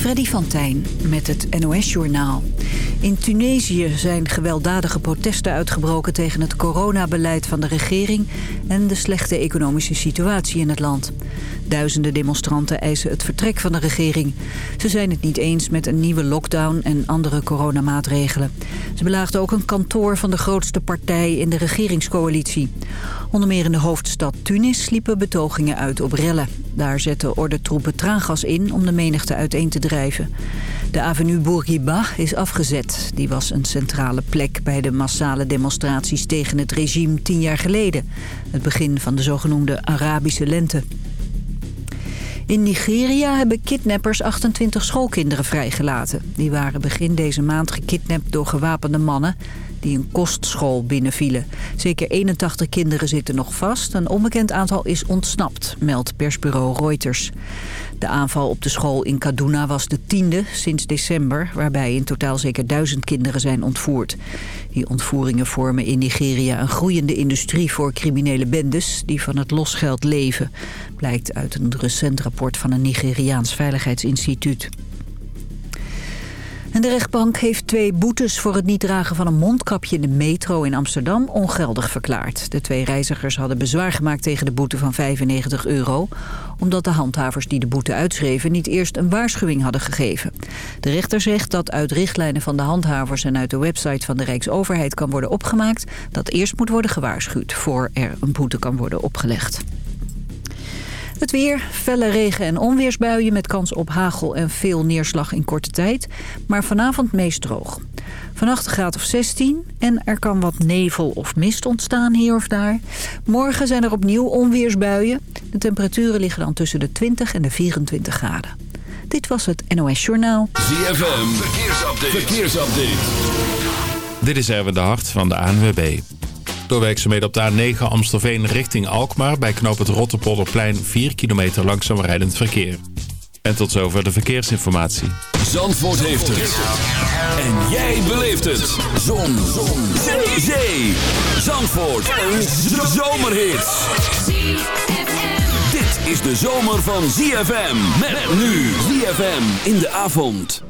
Freddy van Tijn met het NOS-journaal. In Tunesië zijn gewelddadige protesten uitgebroken tegen het coronabeleid van de regering en de slechte economische situatie in het land. Duizenden demonstranten eisen het vertrek van de regering. Ze zijn het niet eens met een nieuwe lockdown en andere coronamaatregelen. Ze belaagden ook een kantoor van de grootste partij in de regeringscoalitie. Onder meer in de hoofdstad Tunis liepen betogingen uit op rellen. Daar zetten ordentroepen traangas in om de menigte uiteen te drijven. De avenue Bourguiba is afgezet. Die was een centrale plek bij de massale demonstraties tegen het regime tien jaar geleden. Het begin van de zogenoemde Arabische lente. In Nigeria hebben kidnappers 28 schoolkinderen vrijgelaten. Die waren begin deze maand gekidnapt door gewapende mannen die een kostschool binnenvielen. Zeker 81 kinderen zitten nog vast. Een onbekend aantal is ontsnapt, meldt persbureau Reuters. De aanval op de school in Kaduna was de tiende sinds december... waarbij in totaal zeker duizend kinderen zijn ontvoerd. Die ontvoeringen vormen in Nigeria een groeiende industrie voor criminele bendes... die van het losgeld leven, blijkt uit een recent rapport van een Nigeriaans veiligheidsinstituut. En de rechtbank heeft twee boetes voor het niet dragen van een mondkapje in de metro in Amsterdam ongeldig verklaard. De twee reizigers hadden bezwaar gemaakt tegen de boete van 95 euro, omdat de handhavers die de boete uitschreven niet eerst een waarschuwing hadden gegeven. De rechter zegt dat uit richtlijnen van de handhavers en uit de website van de Rijksoverheid kan worden opgemaakt dat eerst moet worden gewaarschuwd voor er een boete kan worden opgelegd. Het weer, felle regen- en onweersbuien met kans op hagel en veel neerslag in korte tijd. Maar vanavond meest droog. Vannacht een graad of 16 en er kan wat nevel of mist ontstaan hier of daar. Morgen zijn er opnieuw onweersbuien. De temperaturen liggen dan tussen de 20 en de 24 graden. Dit was het NOS Journaal. ZFM, verkeersupdate. verkeersupdate. Dit is Erwin de Hart van de ANWB. Door werkzaamheden op de A9 Amstelveen richting Alkmaar... bij knoop het Rotterpolderplein 4 kilometer langzaam rijdend verkeer. En tot zover de verkeersinformatie. Zandvoort heeft het. En jij beleeft het. Zon. Zon. Zee. Zee. Zandvoort. Een zomerhit. Dit is de zomer van ZFM. Met nu ZFM in de avond.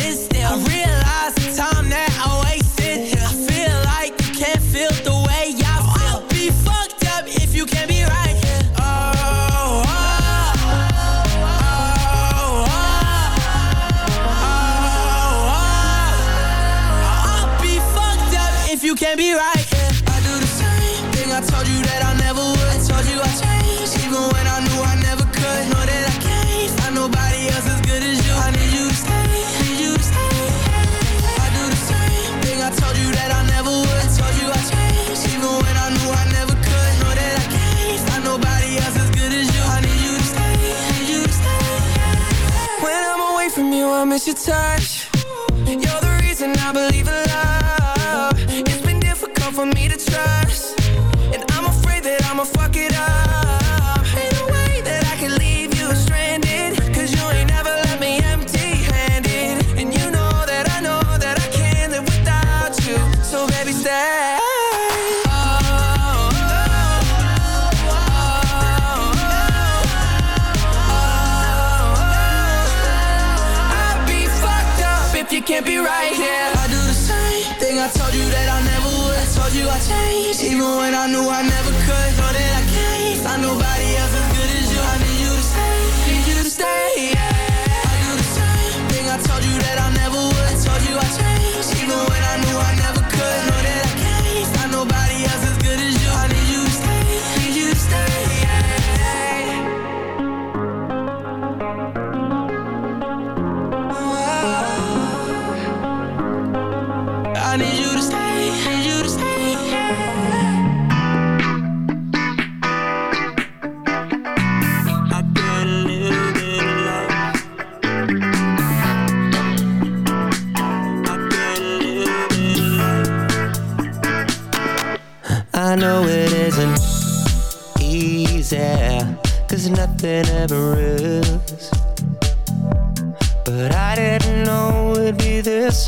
miss your touch. You're the reason I believe in love knew I never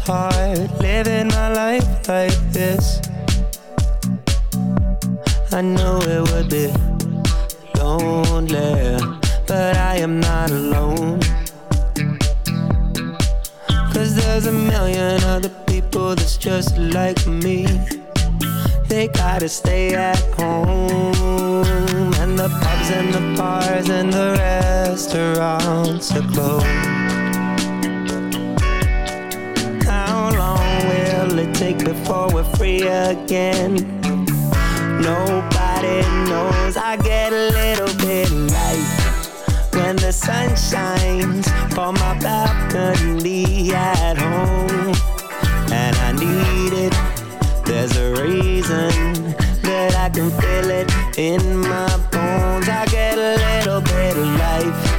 hard, living my life like this. I knew it would be lonely, but I am not alone. Cause there's a million other people that's just like me they gotta stay at home And the pubs and the bars and the restaurants are closed it take before we're free again? Nobody knows I get a little bit light When the sun shines from my balcony at home And I need it there's a reason that I can feel it in my bones. I get a little bit of life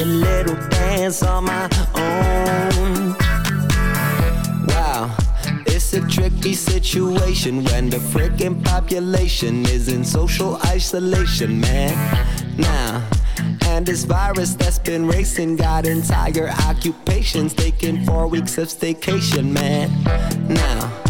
a little dance on my own. Wow it's a tricky situation when the freaking population is in social isolation, man. Now, and this virus that's been racing got entire occupations taking four weeks of staycation, man. Now,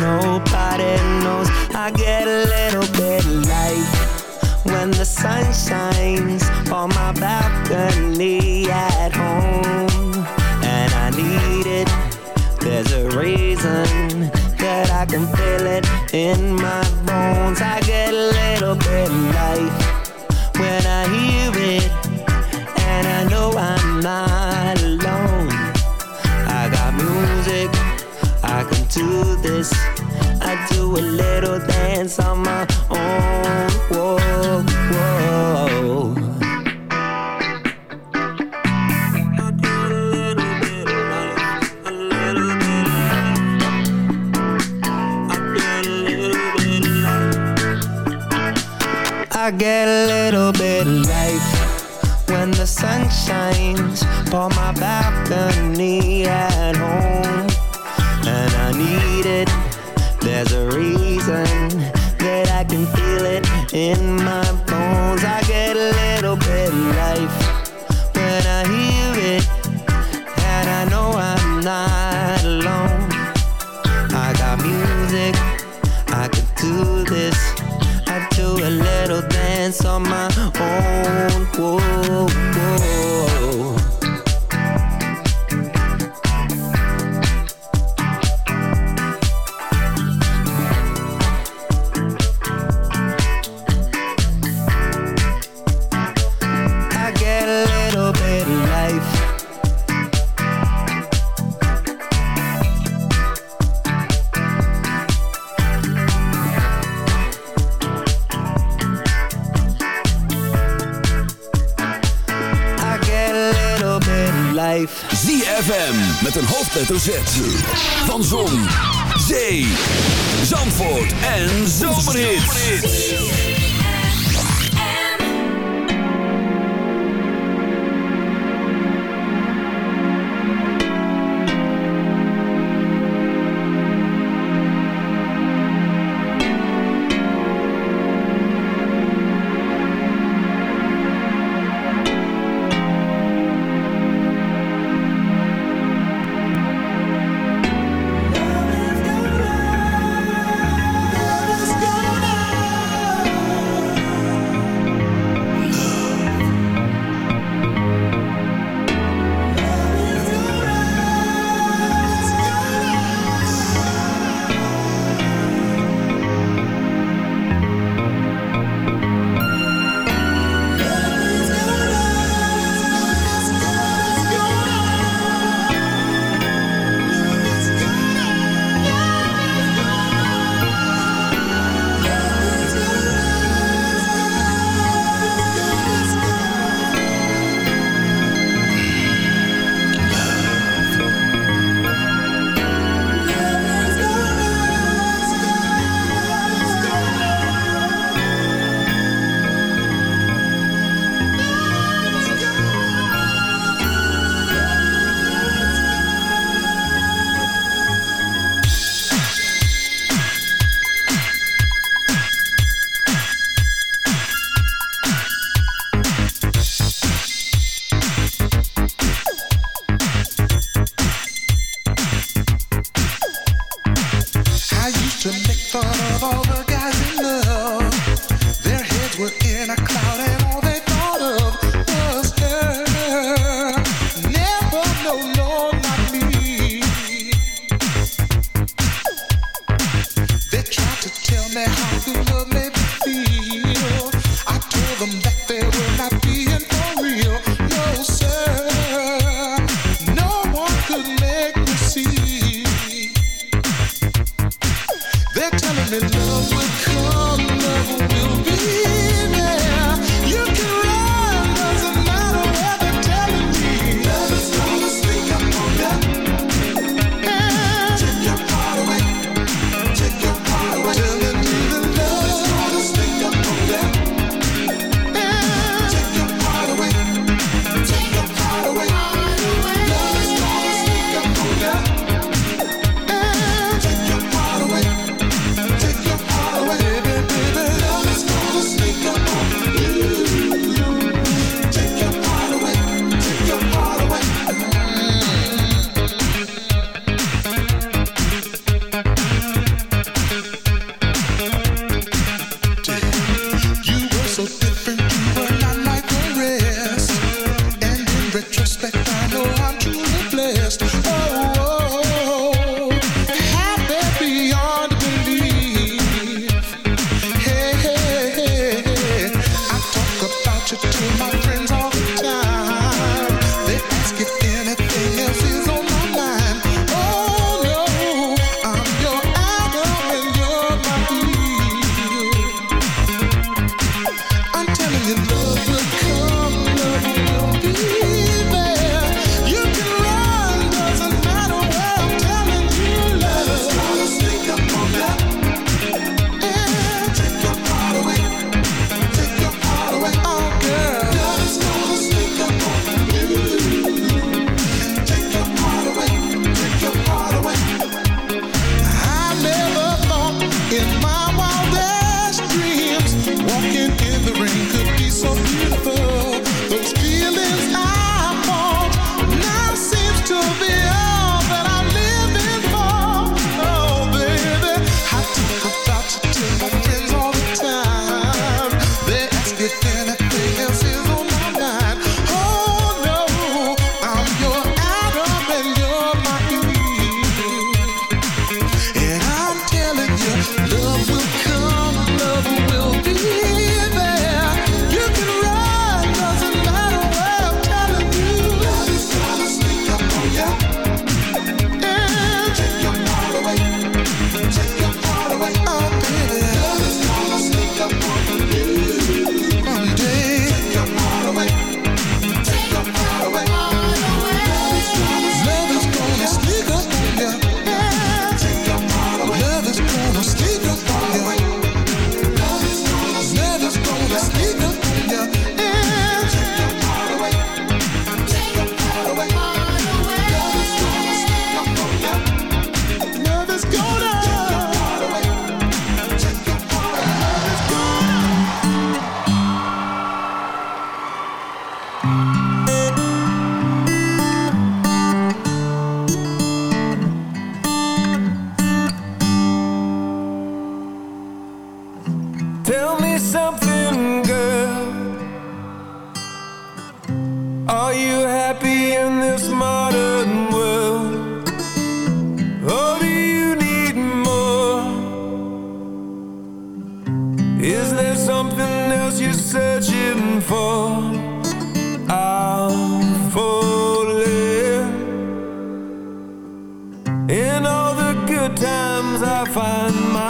Nobody knows. I get a little bit light When the sun shines on my balcony at home. And I need it. There's a reason that I can feel it in my bones. I get a little bit light When I hear it hoofdletter Z.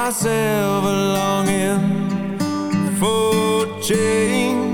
myself longing for change.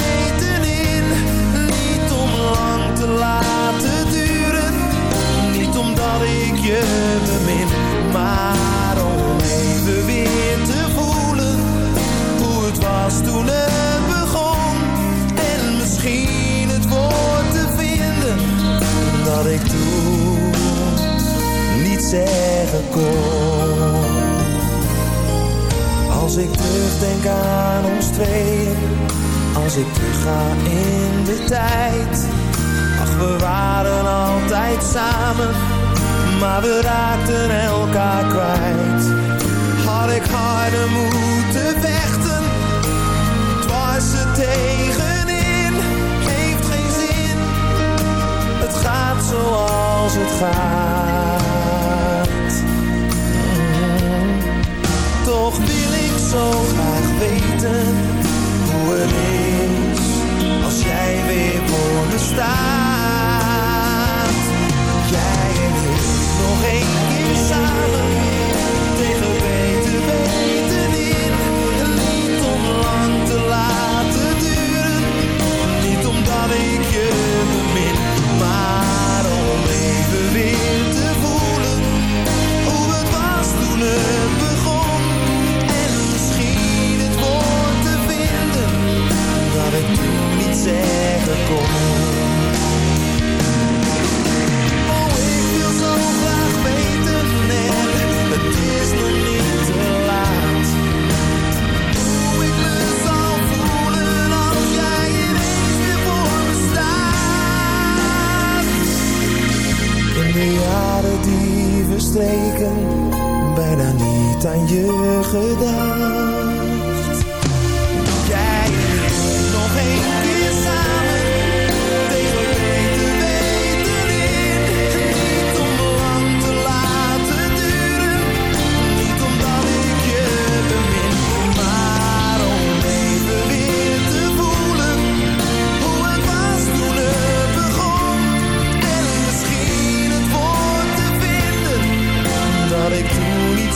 we raakten elkaar kwijt. Had ik harder moeten vechten, het was er tegenin. Heeft geen zin, het gaat zoals het gaat. Zeker bijna niet aan je gedaan.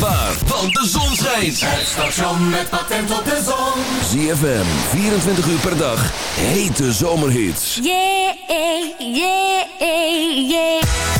want de zon schijnt. Het station met patent op de zon. ZFM, 24 uur per dag, hete zomerhits. Yeah, yeah, yeah.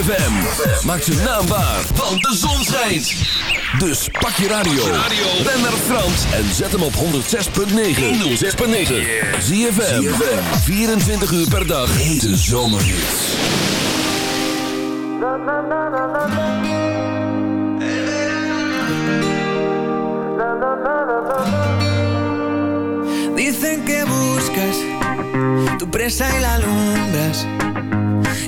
ZFM. Maak zijn naam waar, want de zon schijnt. Dus pak je radio. Ben naar Frans en zet hem op 106.9. 106.9. ZFM. 24 uur per dag. Hete zomerhits. Dicen que buscas tu presa y la alumbras.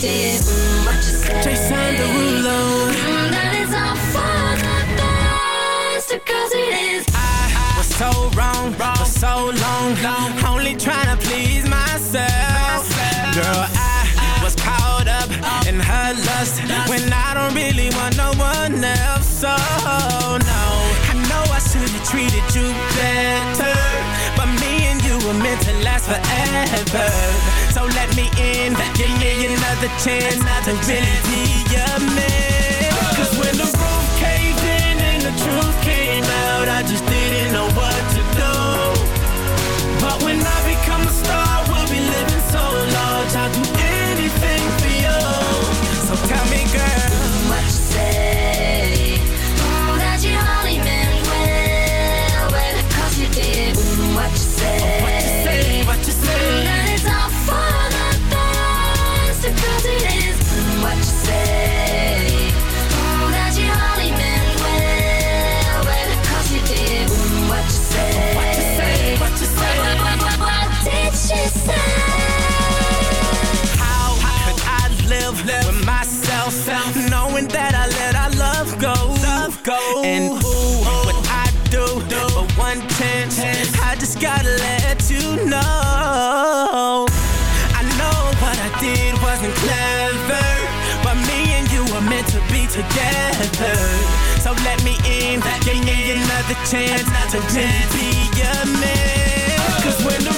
Did. Mm, What you say? Jason Derulo. Mm, That is all for the best, cause it is. I was so wrong wrong. for so long, only trying to please myself. Girl, I was caught up in her lust when I don't really want no one else. So no, I know I should have treated you better, but me and you were meant to last forever. So let me in, give me another chance to really be your man. Cause when the roof caved in and the truth came out, I just didn't know what to do. But when I become a star, gotta let you know. I know what I did wasn't clever, but me and you were meant to be together. So let me in, give me another chance to really be your man. Cause when the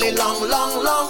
long, long, long, long,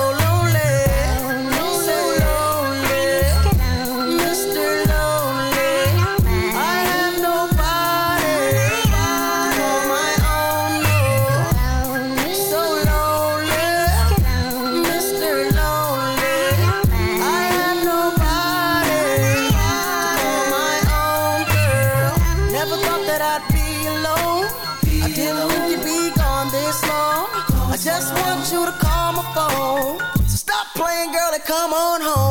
home.